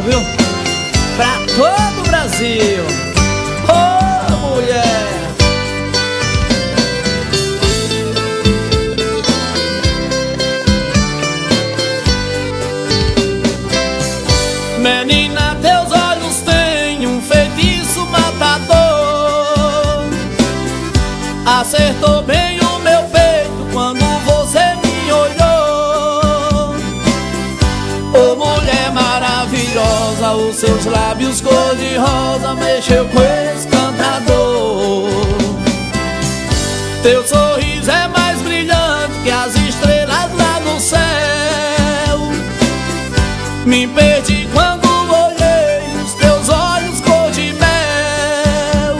viu? Pra todo o Brasil! rosa mexeu com esse cantador. Teu sorriso é mais brilhante que as estrelas lá no céu. Me perdi quando olhei os teus olhos cor de mel.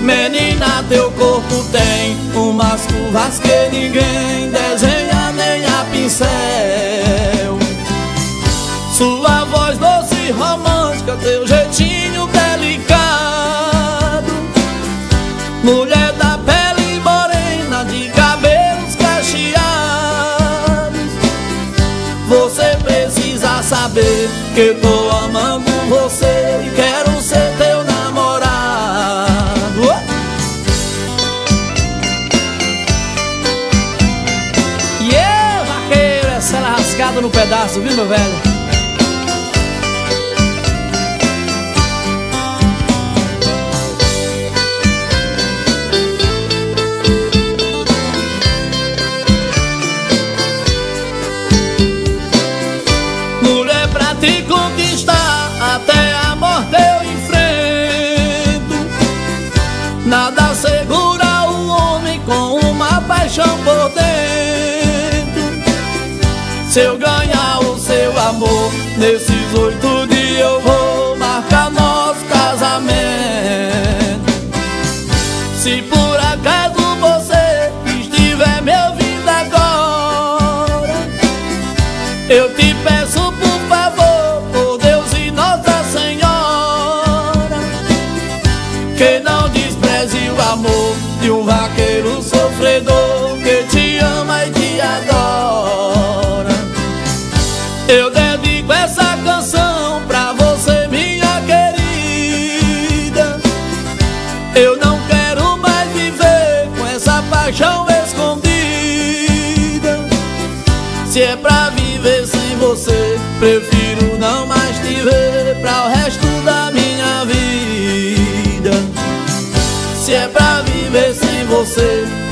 Menina, teu corpo tem umas curvas que ninguém. saber que tô amando você e quero ser teu namorado. Uh! E yeah, eu, vaqueiro, essa cela no pedaço, viu, meu velho? Nesses oito dias eu vou marcar nosso casamento. Se por acaso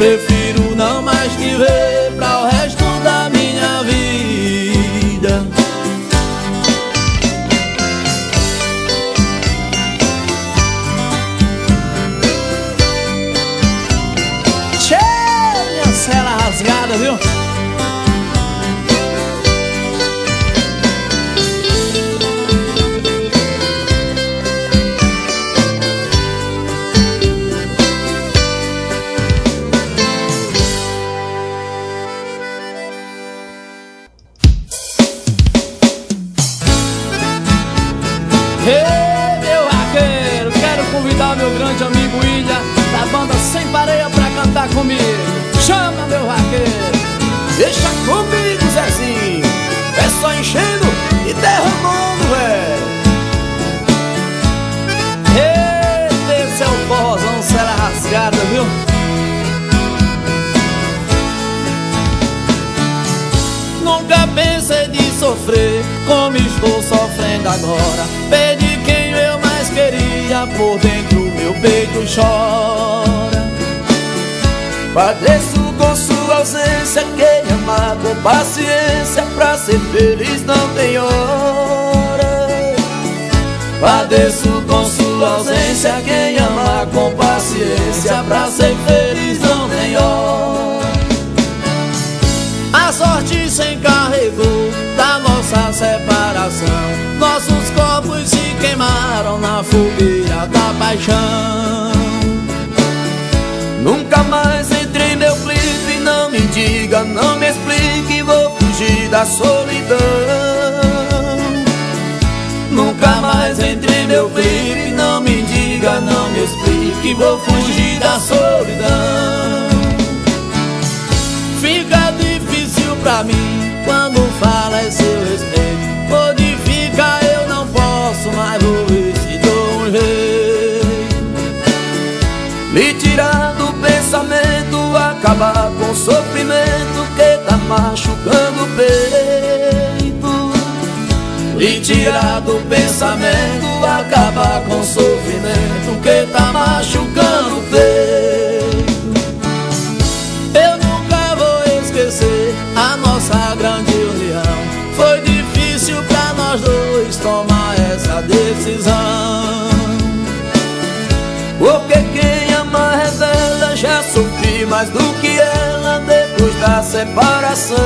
Prefiro não mais te ver pra mim. Quando fala é esse respeito. Modifica, eu não posso mais vou ver se dou um jeito. Me tirar do pensamento Acabar com o sofrimento Que tá machucando o peito. Me tirar do pensamento Acabar com o sofrimento Que tá machucando o peito. Separação.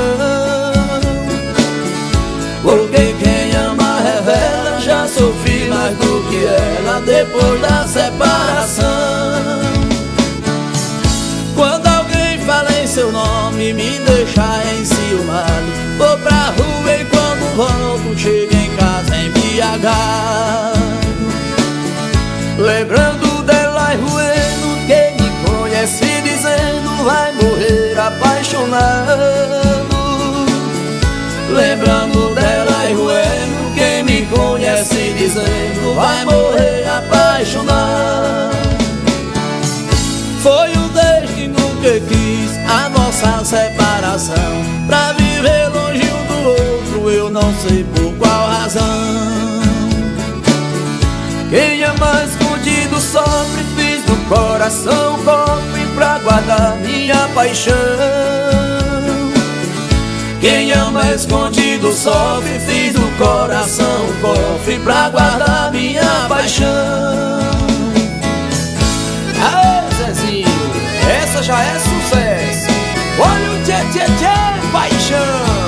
Porque quem ama revela já sofri mais do que ela depois da separação. Quando alguém fala em seu nome me deixa enciumado. Vou pra rua e quando volto chego em casa embriagado Lembrando apaixonado Lembrando dela e ruendo Quem me conhece dizendo vai morrer apaixonado. Foi o destino que quis a nossa separação. Pra viver longe um do outro eu não sei por qual razão. Quem ama escondido sofre, no coração cofre pra guardar minha paixão. Quem ama escondido sofre, fiz no coração cofre pra guardar minha paixão. Aê, Zezinho, essa já é sucesso. Olha o tchê tchê tchê, paixão.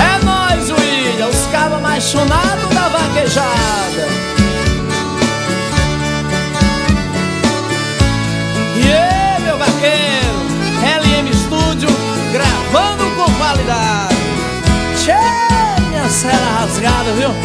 É nóis, William, os cabos mais chunados da vaquejada. Minha cela rasgada, viu?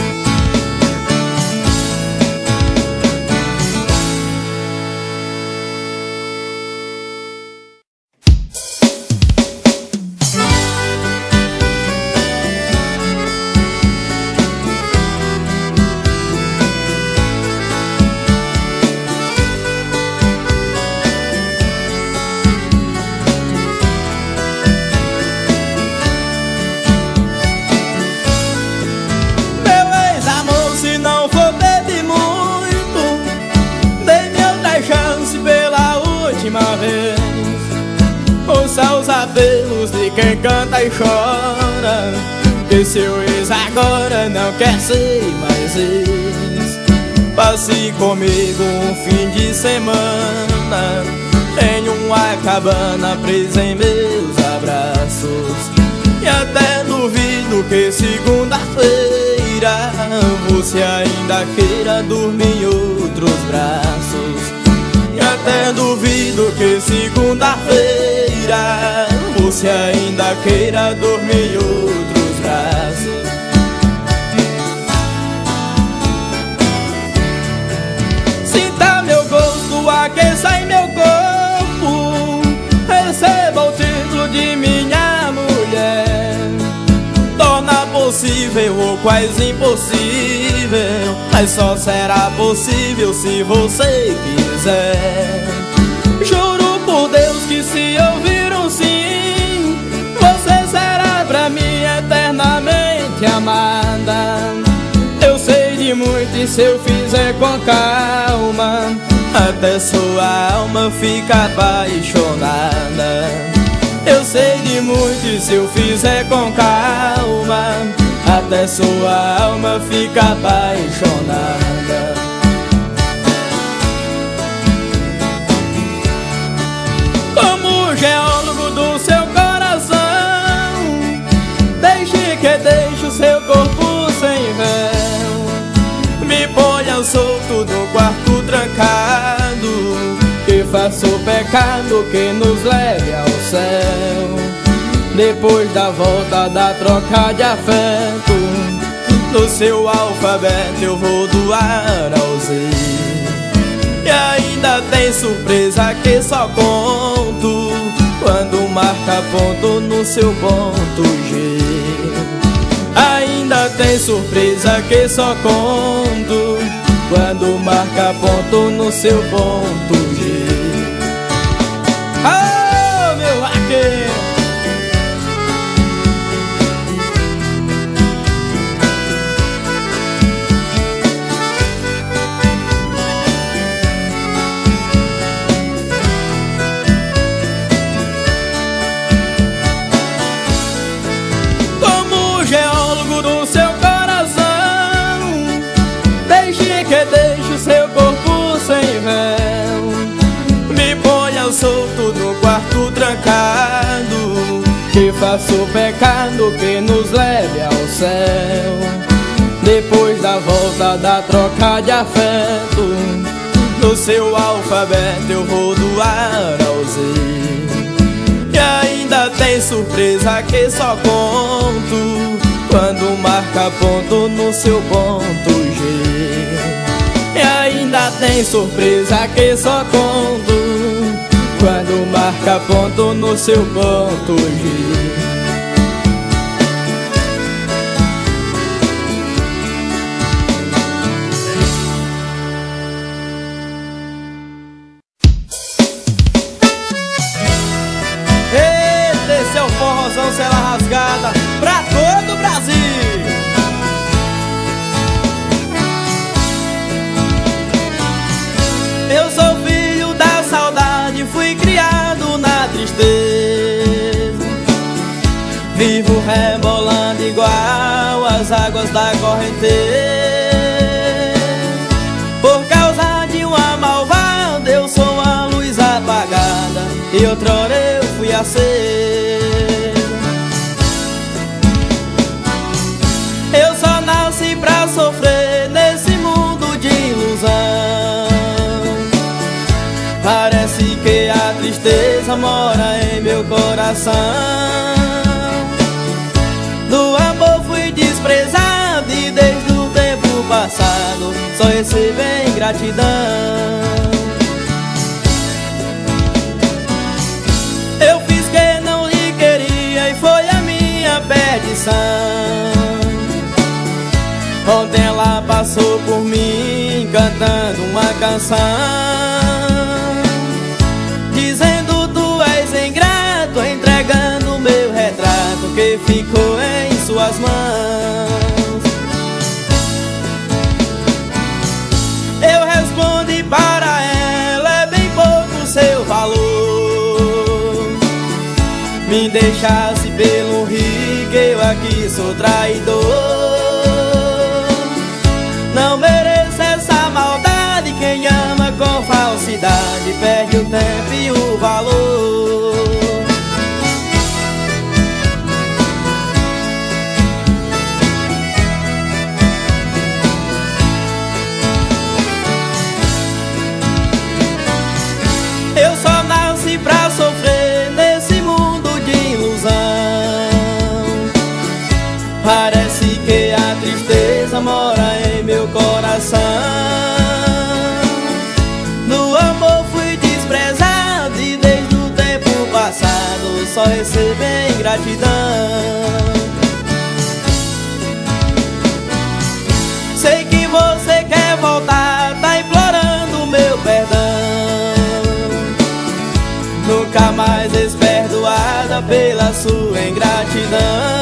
Quem canta e chora. Que seu ex agora não quer ser mais ex. Passe comigo um fim de semana. Em uma cabana presa em meus abraços. E até duvido que segunda-feira Você ainda queira dormir em outros braços. E até duvido que segunda-feira você ainda queira dormir outros braços. Sinta meu gosto, aqueça em meu corpo. Receba o título de minha mulher. Torna possível ou quase impossível Mas só será possível se você quiser. Juro por Deus que se ouvir amada. Eu sei de muito e se eu fizer com calma Até sua alma fica apaixonada. Eu sei de muito e se eu fizer com calma Até sua alma fica apaixonada solto no quarto trancado Que faça o pecado que nos leve ao céu. Depois da volta da troca de afeto No seu alfabeto eu vou doar ao Z e ainda tem surpresa que só conto Quando marca ponto no seu ponto G. Ainda tem surpresa que só conto Quando marca ponto no seu ponto G faça o pecado que nos leve ao céu. Depois da volta da troca de afeto, do seu alfabeto eu vou do A ao Z. E ainda tem surpresa que só conto quando marca ponto no seu ponto G. E ainda tem surpresa que só conto quando marca ponto no seu ponto G. da corrente. Por causa de uma malvada, eu sou a luz apagada e outrora eu fui a ser. Eu só nasci pra sofrer nesse mundo de ilusão. Parece que a tristeza mora em meu coração. Só receber ingratidão Eu fiz que não lhe queria e foi a minha perdição. Ontem ela passou por mim cantando uma canção. Dizendo tu és ingrato, entregando meu retrato Que ficou em suas mãos deixasse pelo rio eu aqui sou traidor. Não mereço essa maldade Quem ama com falsidade Perde o tempo e o valor ingratidão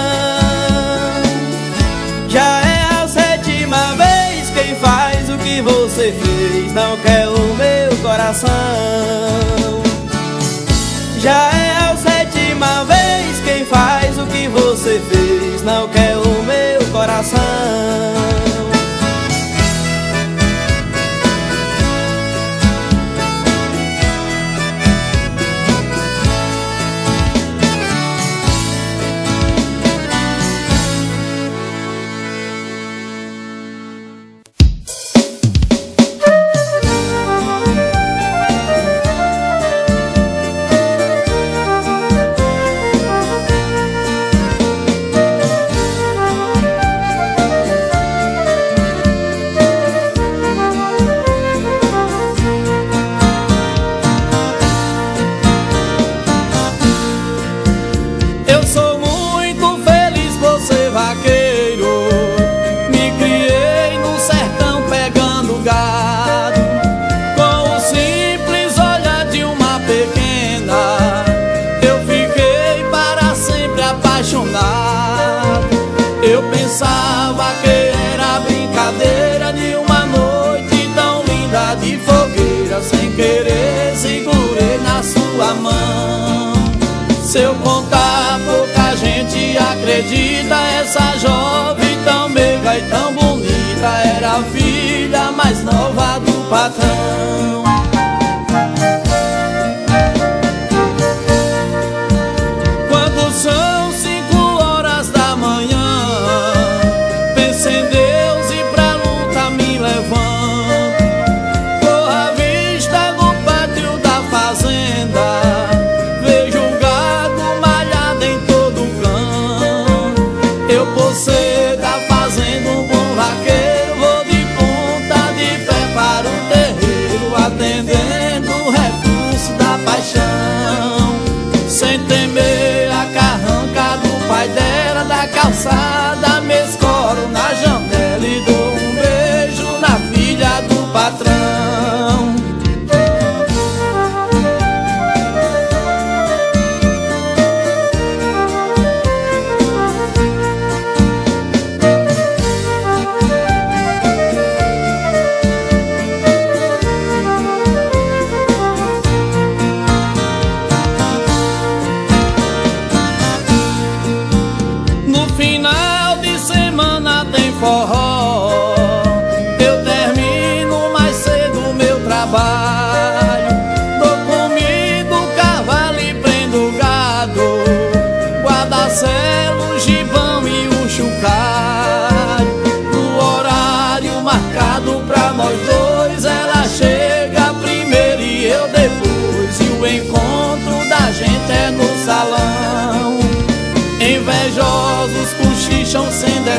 acredita Essa jovem tão meiga e tão bonita. Era a filha mais nova do patrão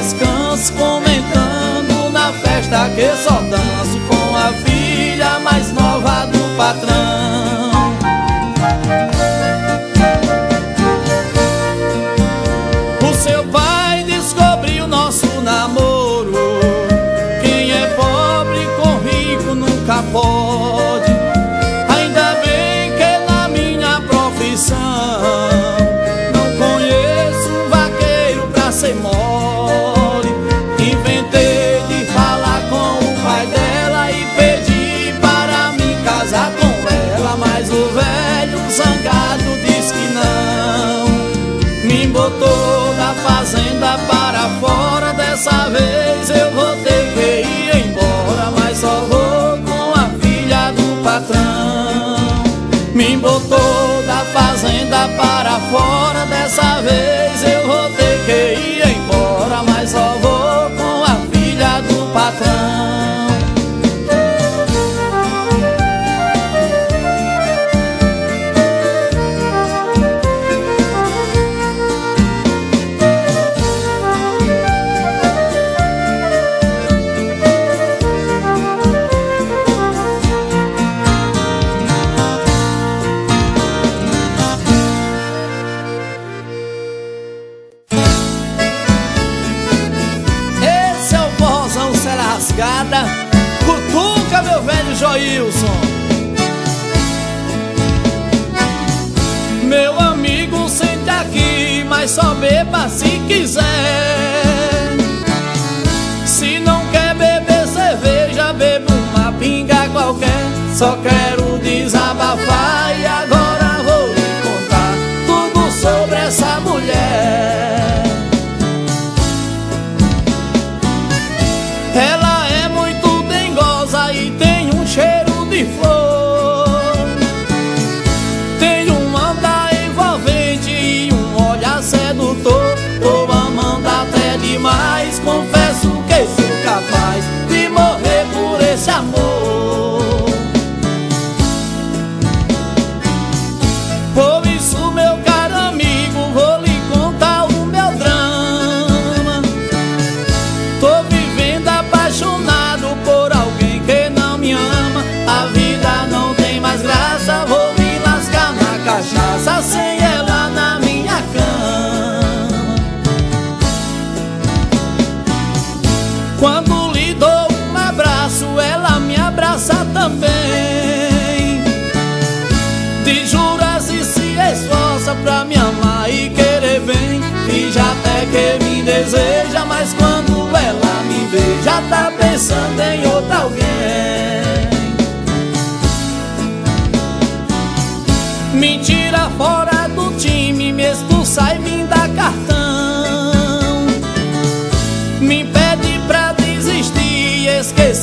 descanso comentando na festa que só danço com a filha mais nova do patrão. para fora dessa vez.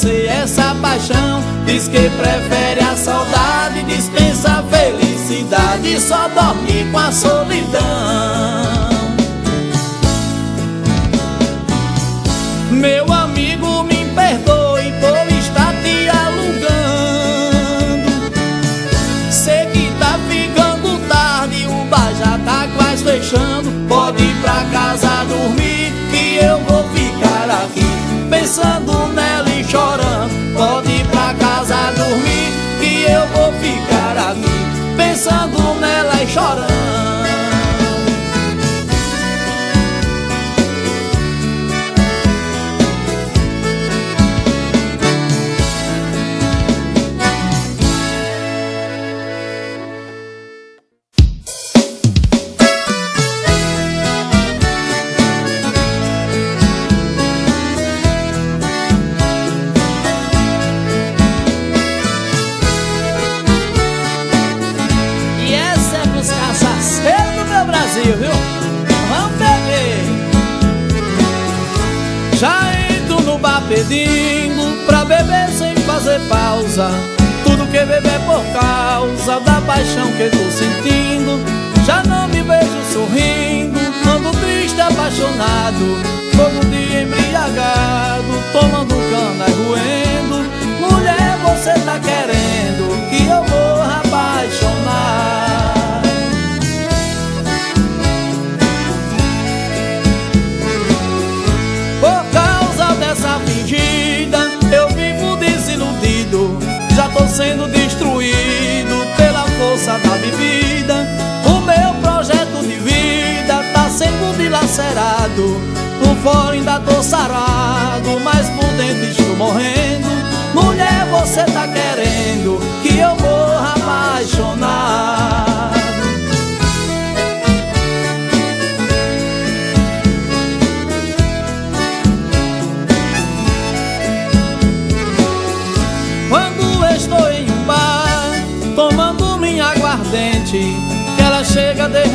esquecer essa paixão. Diz que prefere a saudade, dispensa a felicidade, só dorme com a solidão. Meu amigo, me perdoe por estar te alugando. Sei que tá ficando tarde, o bar já tá quase fechando. Pode ir pra casa dormir, que eu vou ficar aqui pensando eu vou ficar assim, pensando nela e chorando. Pedindo pra beber sem fazer pausa. Tudo que beber por causa da paixão que tô sentindo. Já não me vejo sorrindo, ando triste, apaixonado. Todo dia embriagado, tomando cana e Mulher, você tá querendo que eu morra apaixonado da bebida. O meu projeto de vida tá sendo dilacerado. Por fora ainda tô sarado, mas por dentro estou morrendo. Mulher, você tá querendo que eu morra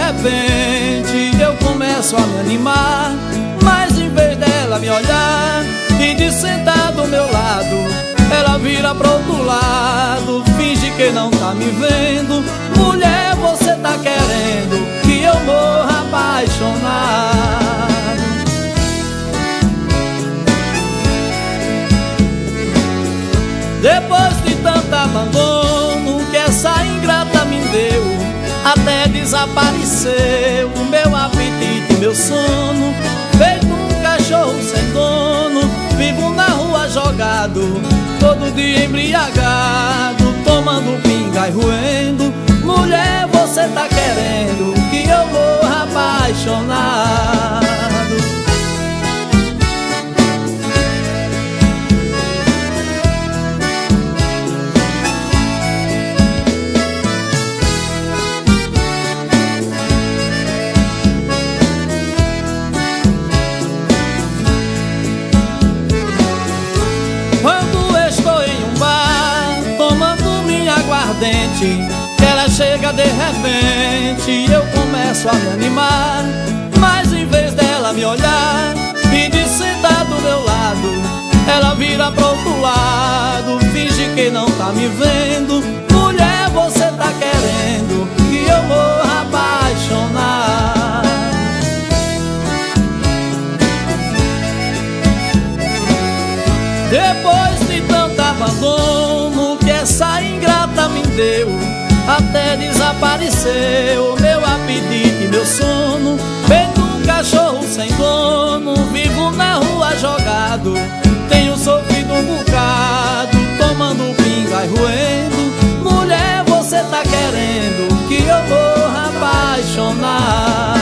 repente Eu começo a me animar Mas em vez dela me olhar E de sentar do meu lado Ela vira pro outro lado Finge que não tá me vendo. Mulher, você tá querendo Que eu morra apaixonado. Depois de tanto abandono Que essa ingrata me deu até desapareceu o meu apetite, meu sono. Feito um cachorro sem dono Vivo na rua jogado Todo dia embriagado Tomando pinga e roendo. Mulher, você tá querendo Que eu morra apaixonado repente eu começo a me animar Mas em vez dela me olhar E de sentar do meu lado Ela vira pro outro lado Finge que não tá me vendo. Mulher, você tá querendo Que eu morra apaixonado. Depois de tanto abandono Que essa ingrata me deu Até desapareceu meu apetite, meu sono. Feito um cachorro sem dono Vivo na rua jogado. Tenho sofrido um bocado Tomando pinga e roendo. Mulher, você tá querendo Que eu morra apaixonado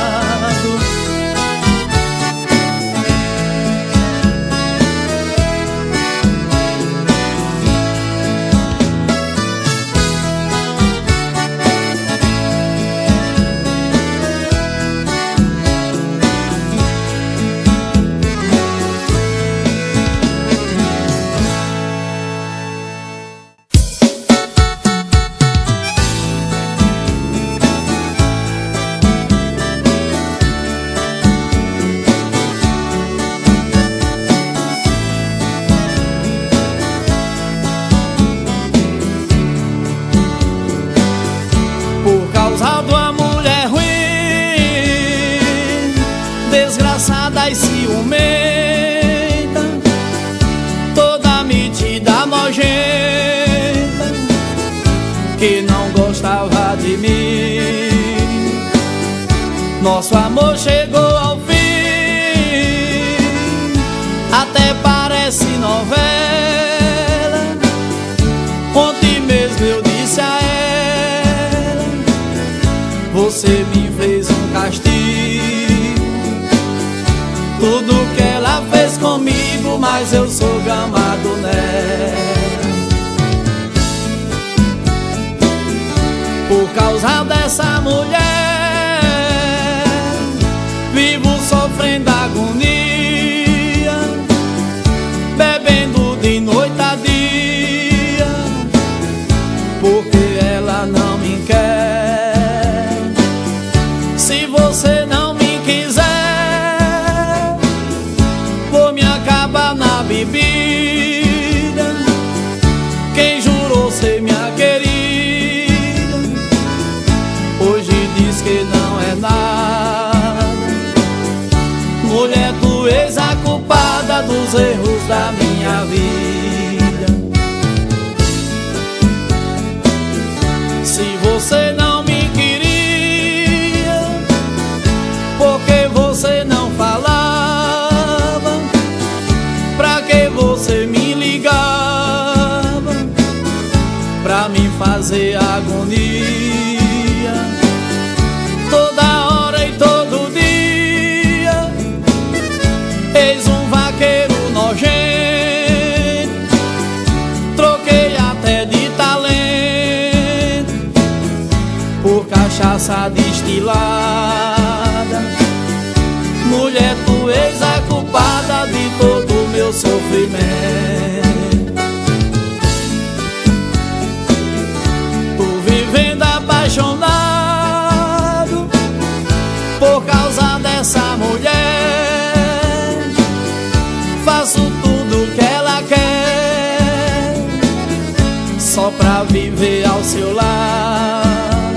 seu lar.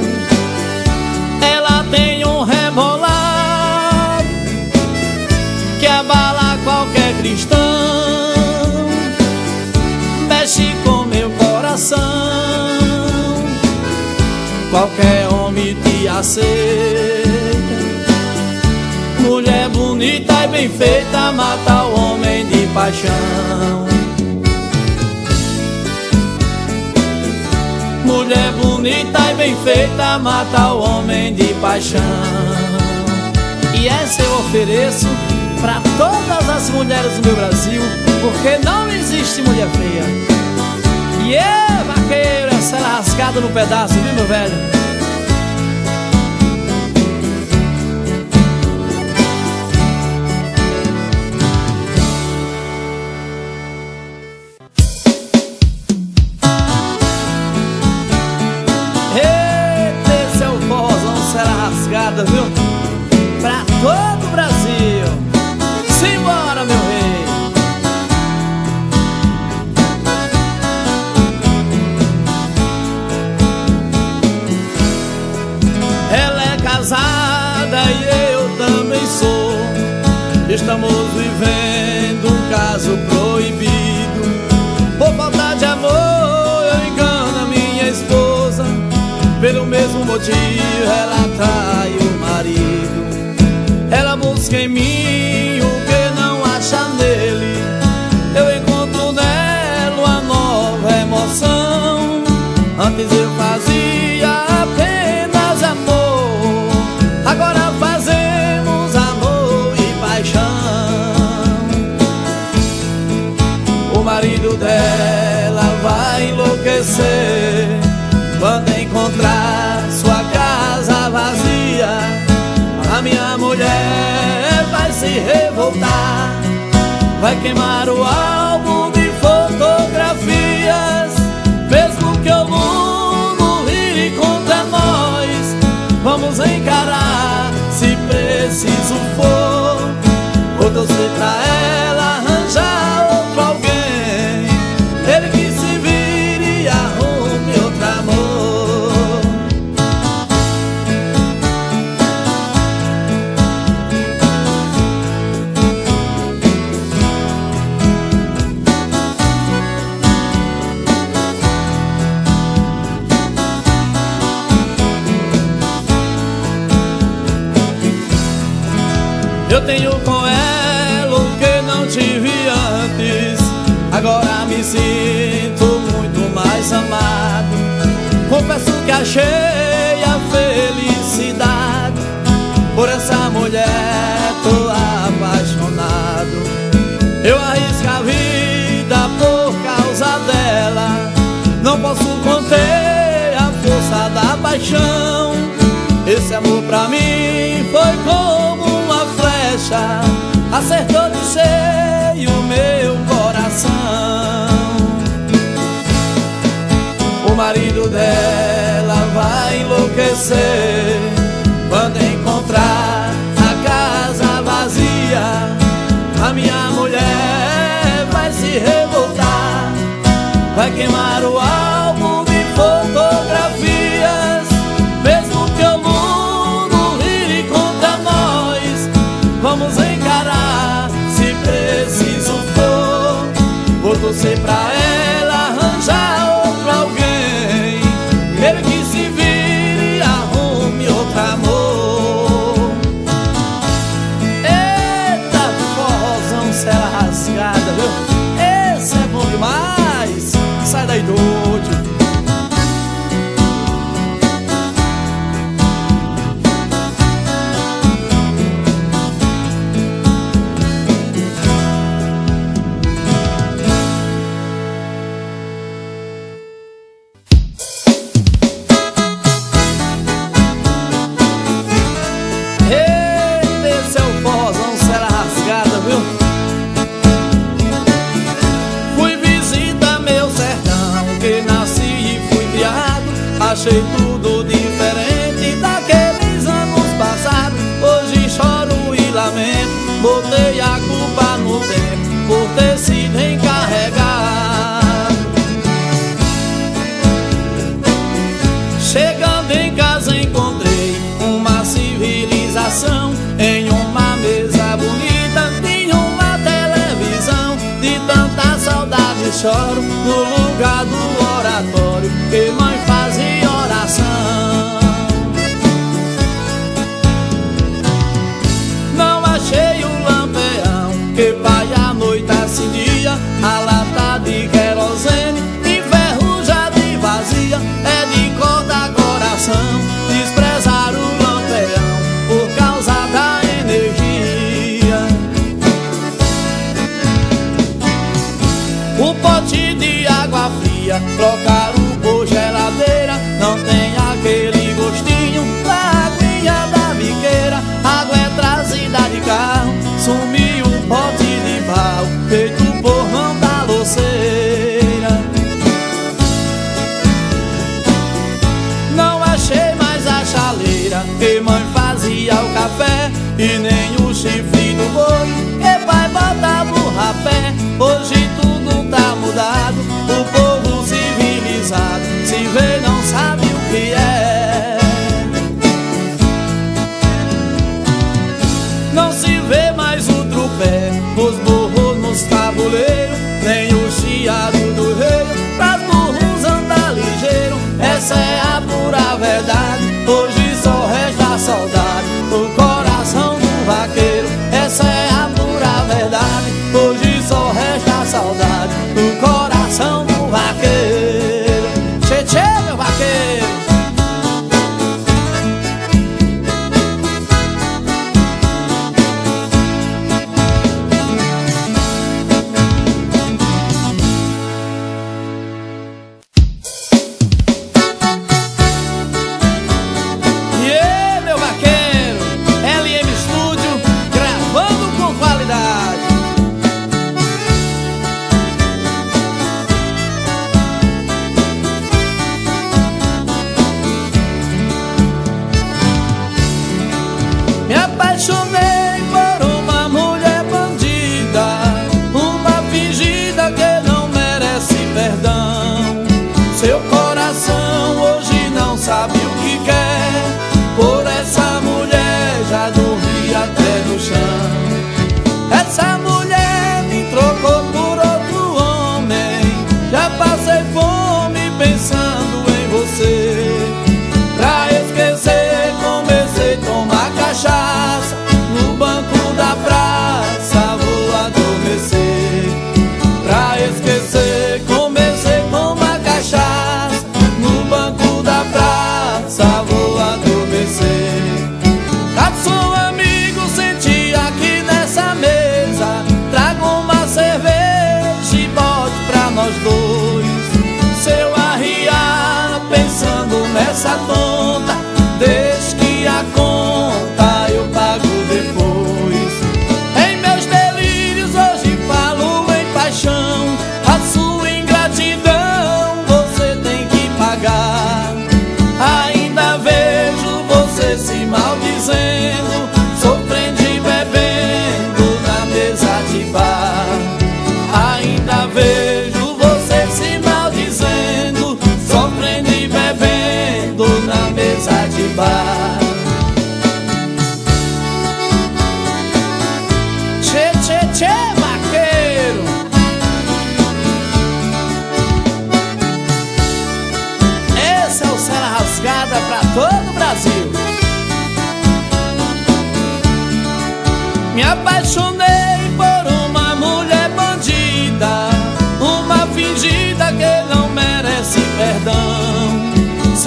Ela tem um rebolar que abala qualquer cristão. Mexe com meu coração. Qualquer homem te aceita. Mulher bonita e bem feita mata o homem de paixão. bonita e bem feita mata o homem de paixão. E essa eu ofereço para todas as mulheres do meu Brasil, porque não existe mulher feia. E yeah, vaqueiro, essa é rasgada no pedaço, viu, meu velho? quemar. O cachê. quando encontrar a casa vazia. A minha mulher vai se revoltar, vai queimar o álbum de fotografias. Mesmo que o mundo vire contra nós, vamos encarar se preciso for. Vou torcer pra ela. choro no lugar do oratório.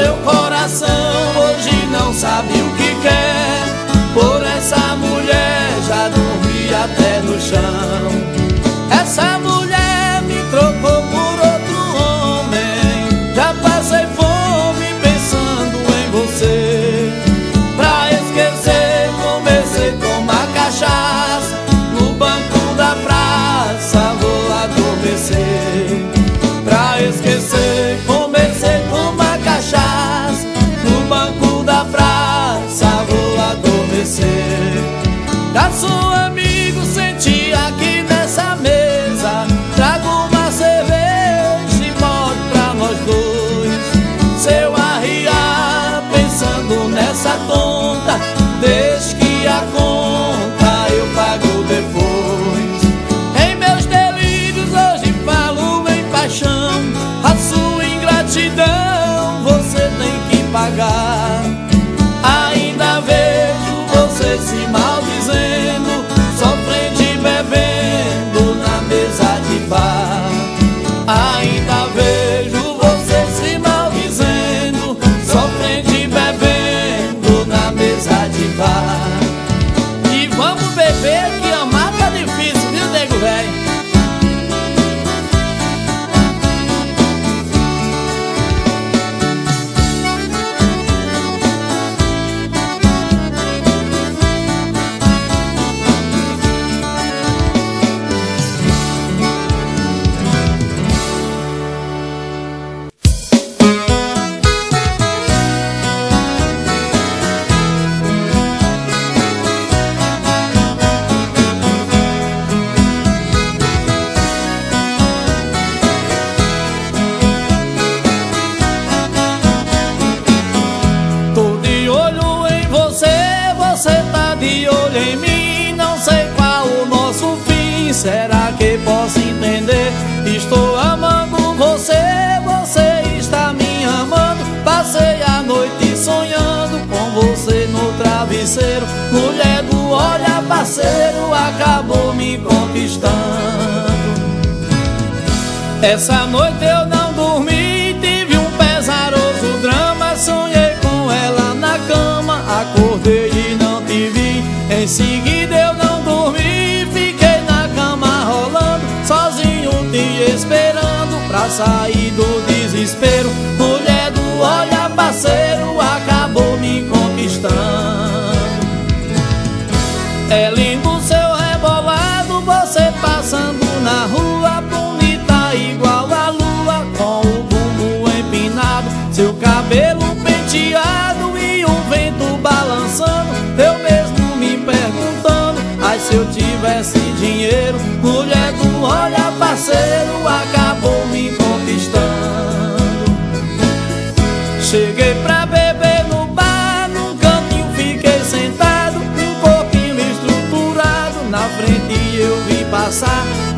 seu coração hoje não sabe o que quer. Por essa mulher já dormi até no chão. Essa mulher Ah.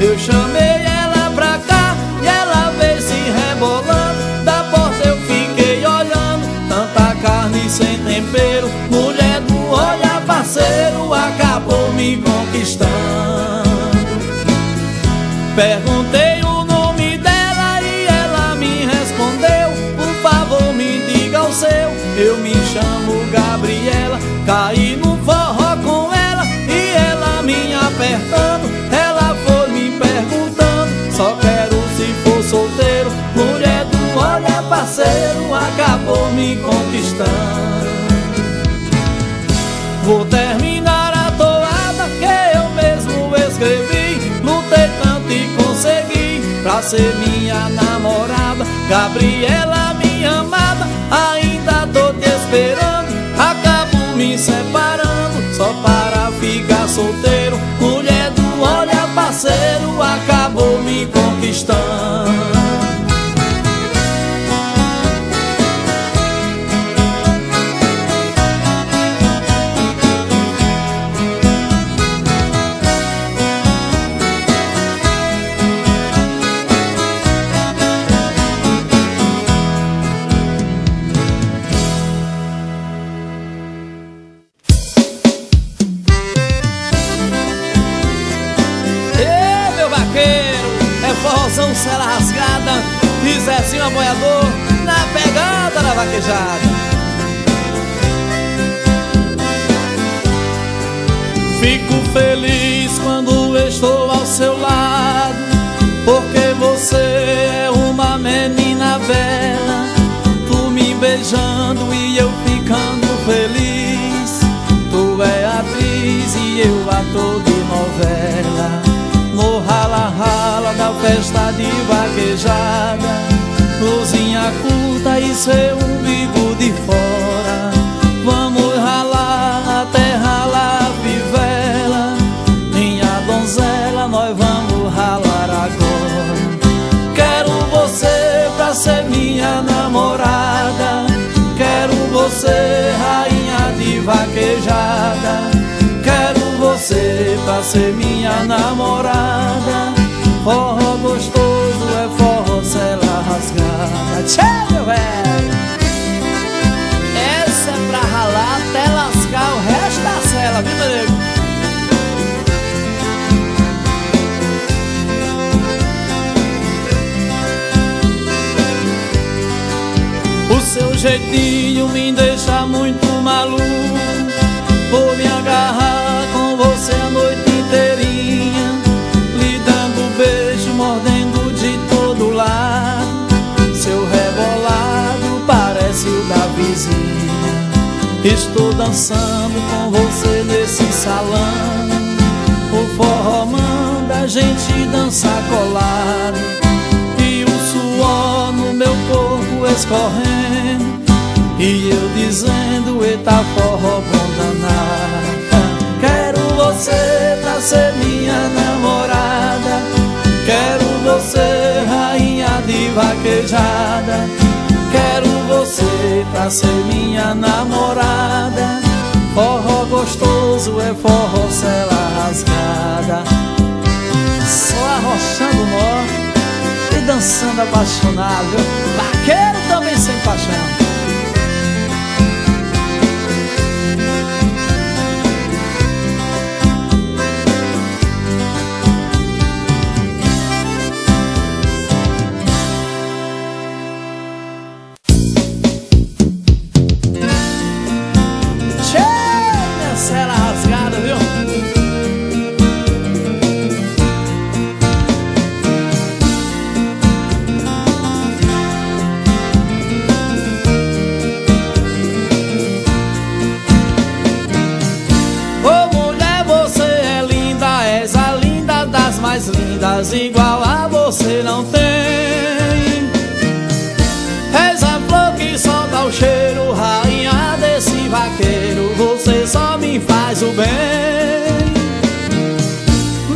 Eu chamei ela pra cá e ela veio se rebolando. Da porta eu fiquei olhando, tanta carne sem tempero. Mulher do olha parceiro acabou me conquistando. Pergunta me conquistar. Vou terminar a toada que eu mesmo escrevi. Lutei tanto e consegui pra ser minha namorada. Gabriela, minha amada, ainda tô te esperando. Acabo me separando só para ficar solteiro. Mulher do olho parceiro, acabou me conquistando. Vaquejada Luzinha curta e seu umbigo de fora. Vamos ralar até ralar vivela. Minha donzela, nós vamos ralar agora. Quero você pra ser minha namorada. Quero você, rainha de vaquejada. Você pra ser minha namorada. Forró gostoso rasgada Tchê, meu velho Essa é pra ralar até lascar o resto da cela, viu, meu nego? O seu jeitinho me deixa muito maluco. Vou me agarrar com você a noite Estou dançando com você nesse salão. O forró manda a gente dançar colado. E o suor no meu corpo escorrendo. E eu dizendo, eita forró bom danado. Quero você pra ser minha namorada. Quero você, rainha de vaquejada Quero você pra ser minha namorada. Forró gostoso é forró cela rasgada. Só arrochando nó e dançando apaixonado. Vaqueiro também sem paixão vaqueiro Você só me faz o bem.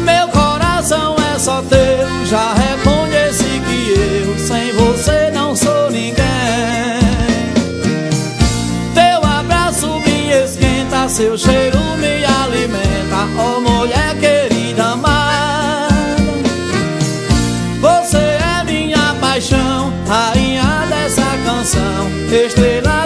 Meu coração é só teu Já reconheci que eu Sem você não sou ninguém. Teu abraço me esquenta Seu cheiro me alimenta Oh mulher querida, amada. Paixão, rainha dessa canção, estrela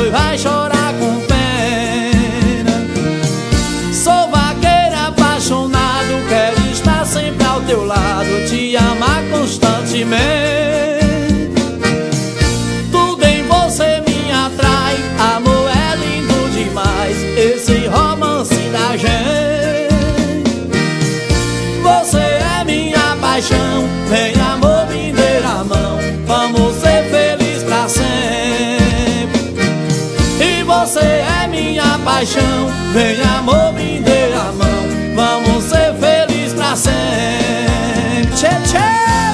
paixão Vem amor, me dê a mão Vamos ser felizes pra sempre Tchê, tchê,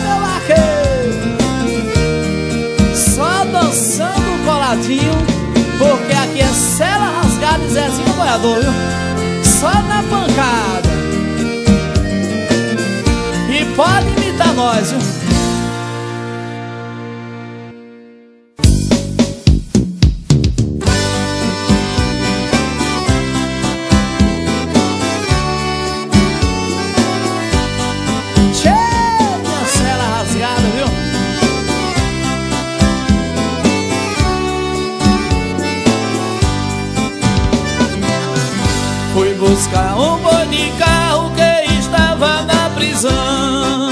meu vaqueiro Só dançando coladinho Porque aqui é cela rasgada e Zezinho boiador, viu? Só na pancada E pode imitar nós, viu? Buscar um boi de carro que estava na prisão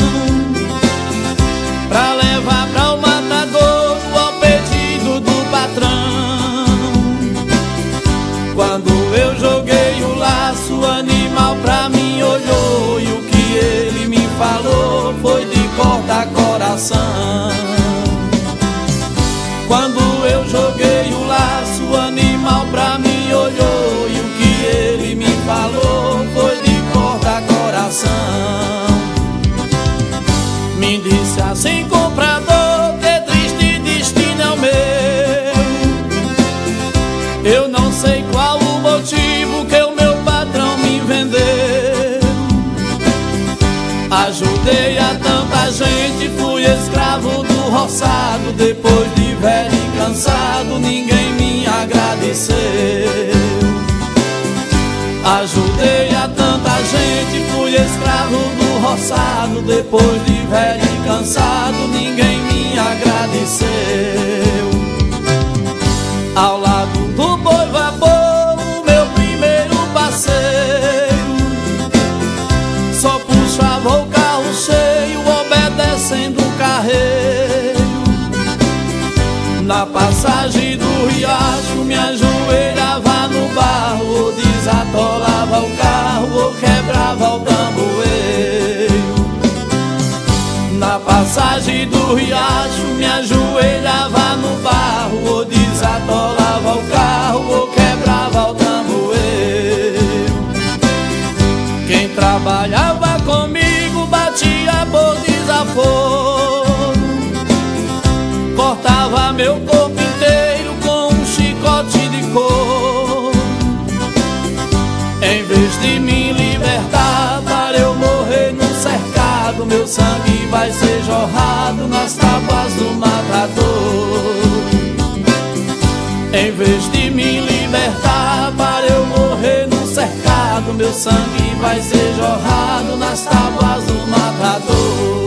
Depois de velho e cansado, ninguém me agradeceu. Ajudei a tanta gente, fui escravo do roçado. Depois de velho e cansado, ninguém me agradeceu. Passagem do riacho, me ajoelhava no barro desatolava o carro ou quebrava o bambueiro Na passagem do riacho me ajoelhava no barro Ou desatolava vai ser jorrado nas tábuas do matador. Em vez de me libertar para eu morrer no cercado Meu sangue vai ser jorrado nas tábuas do matador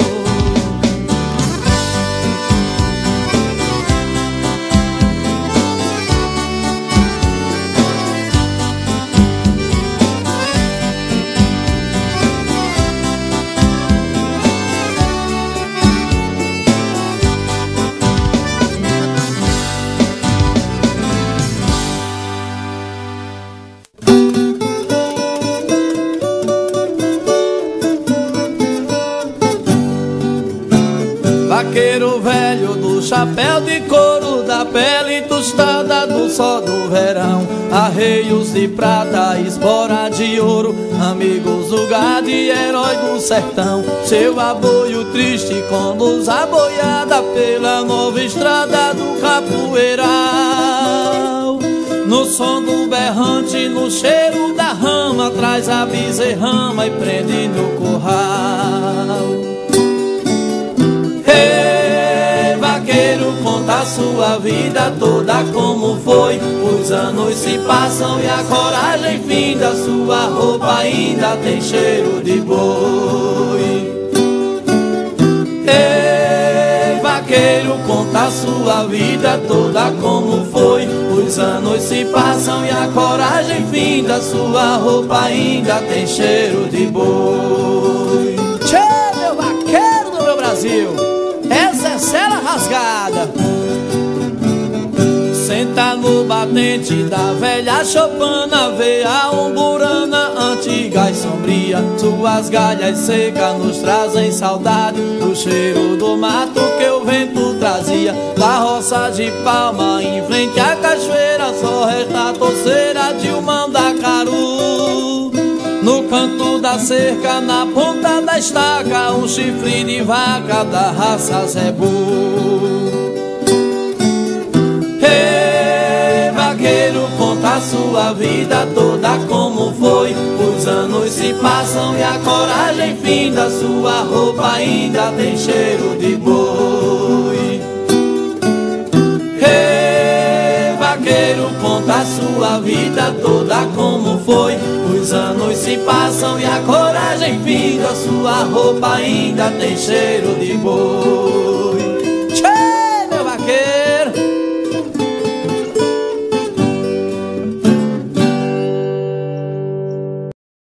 Arreios de prata, espora de ouro Amigos do gado e herói do sertão. Seu aboio triste conduz a boiada Pela nova estrada do capoeiral. No som do berrante, no cheiro da rama Traz a bezerrama e prende no curral sua vida toda como foi. Os anos se passam e a coragem finda Sua roupa ainda tem cheiro de boi. Ei, vaqueiro, conta sua vida toda como foi. Os anos se passam e a coragem finda Sua roupa ainda tem cheiro de boi. Tchê, meu vaqueiro do meu Brasil. Essa é cela rasgada No batente da velha chopana Vê a umburana antiga e sombria. Suas galhas secas nos trazem saudade Do cheiro do mato que o vento trazia. Da roça de palma em frente à cachoeira Só resta a torceira de um mandacaru no canto da cerca, na ponta da estaca Um chifre de vaca da raça Zebu Ei, vaqueiro, conta sua vida toda como foi. Os anos se passam e a coragem finda Sua roupa ainda tem cheiro de boi. Ei, vaqueiro, conta sua vida toda como foi. Os anos se passam e a coragem finda Sua roupa ainda tem cheiro de boi